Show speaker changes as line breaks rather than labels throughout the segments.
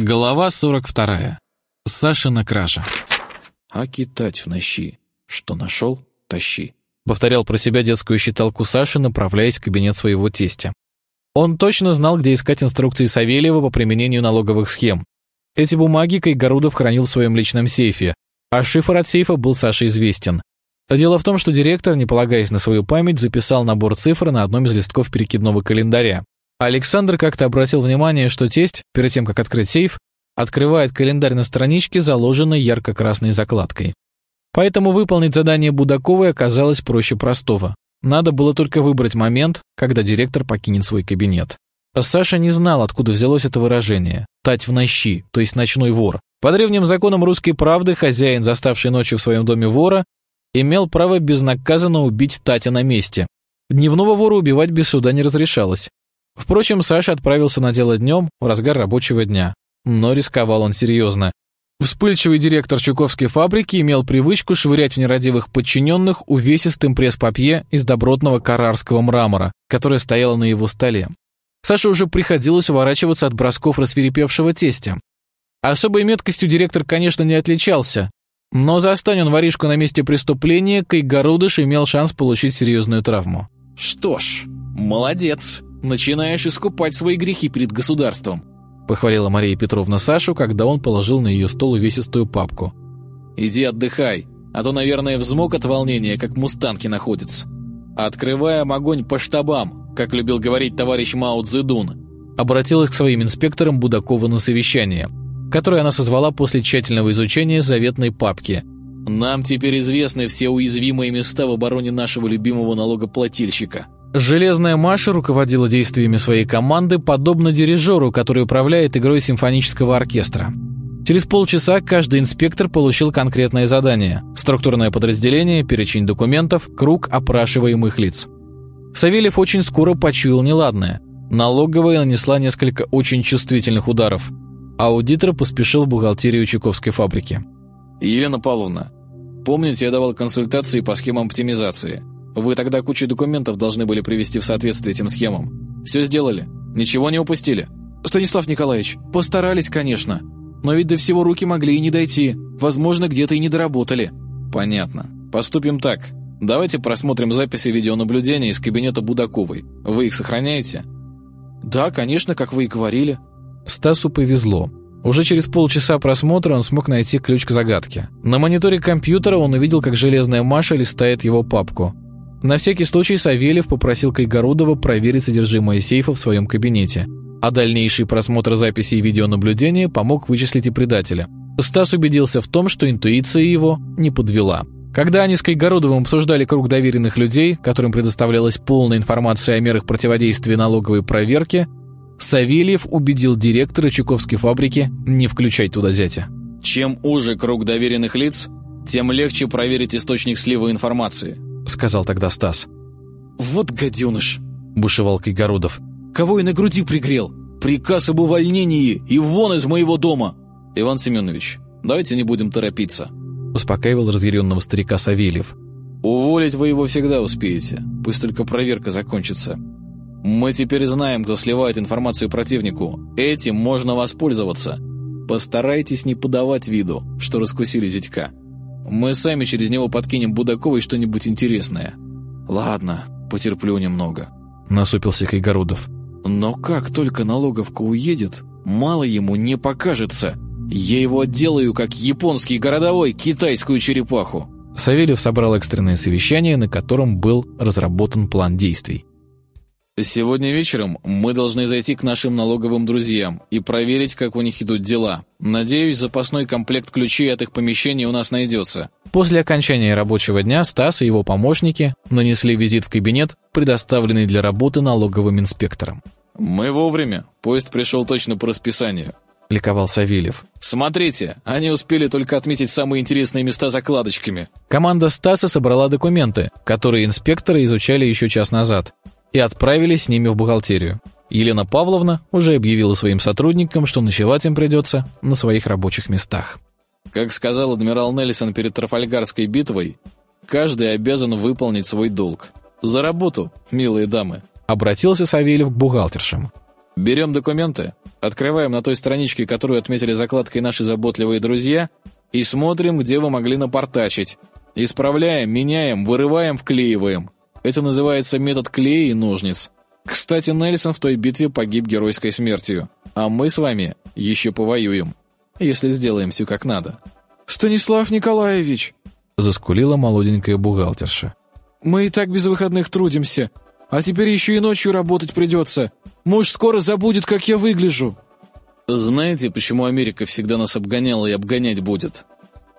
Глава 42. Сашина кража.
«А китать в нощи. Что нашел, тащи», —
повторял про себя детскую считалку Саши, направляясь в кабинет своего тестя. Он точно знал, где искать инструкции Савельева по применению налоговых схем. Эти бумаги Кайгородов хранил в своем личном сейфе, а шифр от сейфа был Саше известен. Дело в том, что директор, не полагаясь на свою память, записал набор цифр на одном из листков перекидного календаря. Александр как-то обратил внимание, что тесть, перед тем, как открыть сейф, открывает календарь на страничке, заложенной ярко-красной закладкой. Поэтому выполнить задание Будаковой оказалось проще простого. Надо было только выбрать момент, когда директор покинет свой кабинет. Саша не знал, откуда взялось это выражение «тать в нощи», то есть ночной вор. По древним законам русской правды хозяин, заставший ночью в своем доме вора, имел право безнаказанно убить Татя на месте. Дневного вора убивать без суда не разрешалось. Впрочем, Саша отправился на дело днем, в разгар рабочего дня. Но рисковал он серьезно. Вспыльчивый директор Чуковской фабрики имел привычку швырять в нерадивых подчиненных увесистым пресс-папье из добротного карарского мрамора, которое стояло на его столе. Саше уже приходилось уворачиваться от бросков рассверепевшего тестя. Особой меткостью директор, конечно, не отличался, но застань он воришку на месте преступления, Кайгородыш имел шанс получить серьезную травму. «Что ж, молодец!» Начинаешь искупать свои грехи перед государством», похвалила Мария Петровна Сашу, когда он положил на ее стол увесистую папку. «Иди отдыхай, а то, наверное, взмок от волнения, как мустанки находится. Открываем огонь по штабам, как любил говорить товарищ Мао Цзэдун», обратилась к своим инспекторам Будакова на совещание, которое она созвала после тщательного изучения заветной папки. «Нам теперь известны все уязвимые места в обороне нашего любимого налогоплательщика». Железная Маша руководила действиями своей команды подобно дирижеру, который управляет игрой симфонического оркестра. Через полчаса каждый инспектор получил конкретное задание – структурное подразделение, перечень документов, круг опрашиваемых лиц. Савельев очень скоро почуял неладное. Налоговая нанесла несколько очень чувствительных ударов. Аудитор поспешил в бухгалтерию Чуковской фабрики. «Елена Павловна, помните, я давал консультации по схемам оптимизации – вы тогда кучу документов должны были привести в соответствие этим схемам. Все сделали? Ничего не упустили? Станислав Николаевич, постарались, конечно. Но ведь до всего руки могли и не дойти. Возможно, где-то и не доработали. Понятно. Поступим так. Давайте просмотрим записи видеонаблюдения из кабинета Будаковой. Вы их сохраняете? Да, конечно, как вы и говорили. Стасу повезло. Уже через полчаса просмотра он смог найти ключ к загадке. На мониторе компьютера он увидел, как железная Маша листает его папку. На всякий случай Савельев попросил Кайгородова проверить содержимое сейфа в своем кабинете, а дальнейший просмотр записей видеонаблюдения помог вычислить и предателя. Стас убедился в том, что интуиция его не подвела. Когда они с Кайгородовым обсуждали круг доверенных людей, которым предоставлялась полная информация о мерах противодействия налоговой проверке, Савельев убедил директора Чуковской фабрики не включать туда зятя. «Чем уже круг доверенных лиц, тем легче проверить источник слива информации», — сказал тогда Стас. «Вот гаденыш!» — бушевал Кайгородов. «Кого я на груди пригрел? Приказ об увольнении и вон из моего дома!» «Иван Семенович, давайте не будем торопиться», — успокаивал разъяренного старика Савельев. «Уволить вы его всегда успеете, пусть только проверка закончится. Мы теперь знаем, кто сливает информацию противнику. Этим можно воспользоваться. Постарайтесь не подавать виду, что раскусили зятька». Мы сами через него подкинем Будаковой что-нибудь интересное. Ладно, потерплю немного. Насупился Кайгородов. Но как только налоговка уедет, мало ему не покажется. Я его отделаю, как японский городовой, китайскую черепаху. Савельев собрал экстренное совещание, на котором был разработан план действий. Сегодня вечером мы должны зайти к нашим налоговым друзьям и проверить, как у них идут дела. Надеюсь, запасной комплект ключей от их помещений у нас найдется. После окончания рабочего дня Стас и его помощники нанесли визит в кабинет, предоставленный для работы налоговым инспектором. «Мы вовремя. Поезд пришел точно по расписанию», — ликовал Савельев. «Смотрите, они успели только отметить самые интересные места закладочками». Команда Стаса собрала документы, которые инспекторы изучали еще час назад и отправились с ними в бухгалтерию. Елена Павловна уже объявила своим сотрудникам, что ночевать им придется на своих рабочих местах. Как сказал адмирал Нельсон перед Трафальгарской битвой, каждый обязан выполнить свой долг. За работу, милые дамы, обратился Савельев к бухгалтершам. Берем документы, открываем на той страничке, которую отметили закладкой наши заботливые друзья, и смотрим, где вы могли напортачить. Исправляем, меняем, вырываем, вклеиваем. Это называется метод клея и ножниц. Кстати, Нельсон в той битве погиб геройской смертью, а мы с вами еще повоюем, если сделаем все как надо.
«Станислав Николаевич!»
— заскулила молоденькая бухгалтерша.
«Мы и так без выходных трудимся, а теперь еще и ночью работать придется. Муж скоро забудет, как я выгляжу».
Знаете, почему Америка всегда нас обгоняла и обгонять будет?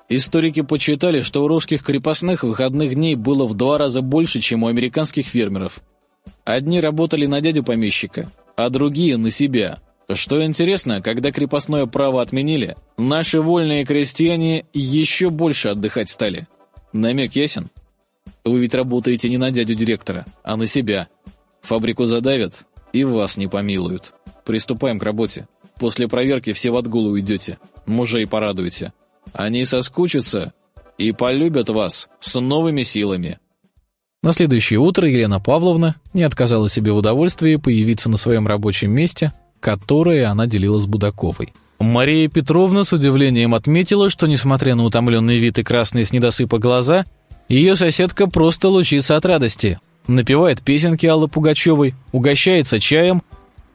Историки почитали, что у русских крепостных выходных дней было в два раза больше, чем у американских фермеров. Одни работали на дядю помещика, а другие — на себя. Что интересно, когда крепостное право отменили, наши вольные крестьяне еще больше отдыхать стали. Намек ясен? Вы ведь работаете не на дядю директора, а на себя. Фабрику задавят, и вас не помилуют. Приступаем к работе. После проверки все в отгул уйдете. Мужей порадуете. Они соскучатся и полюбят вас с новыми силами. На следующее утро Елена Павловна не отказала себе в удовольствии появиться на своем рабочем месте, которое она делила с Будаковой. Мария Петровна с удивлением отметила, что, несмотря на утомленный вид и красные с недосыпа глаза, ее соседка просто лучится от радости, напевает песенки Аллы Пугачевой, угощается чаем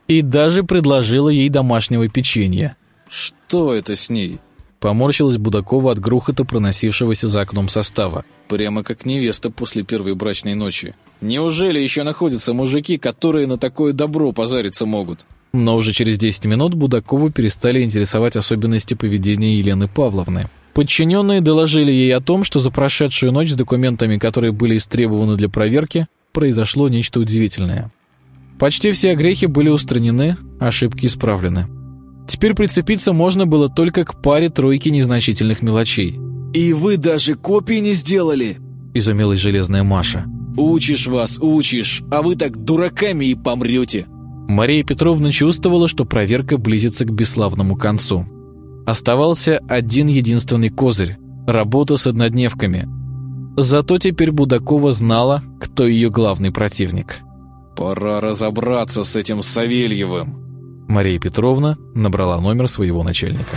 и даже предложила ей домашнего печенья. «Что это с ней?» Поморщилась Будакова от грохота, проносившегося за окном состава. Прямо как невеста после первой брачной ночи. Неужели еще находятся мужики, которые на такое добро позариться могут? Но уже через 10 минут Будакову перестали интересовать особенности поведения Елены Павловны. Подчиненные доложили ей о том, что за прошедшую ночь с документами, которые были истребованы для проверки, произошло нечто удивительное. Почти все грехи были устранены, ошибки исправлены. Теперь прицепиться можно было только к паре тройки незначительных мелочей.
«И вы даже копии не сделали?»
– изумилась железная Маша.
«Учишь вас, учишь, а вы так дураками и помрете!»
Мария Петровна чувствовала, что проверка близится к бесславному концу. Оставался один единственный козырь – работа с однодневками. Зато теперь Будакова знала, кто ее главный противник.
«Пора разобраться с этим Савельевым»,
Мария Петровна набрала номер своего начальника.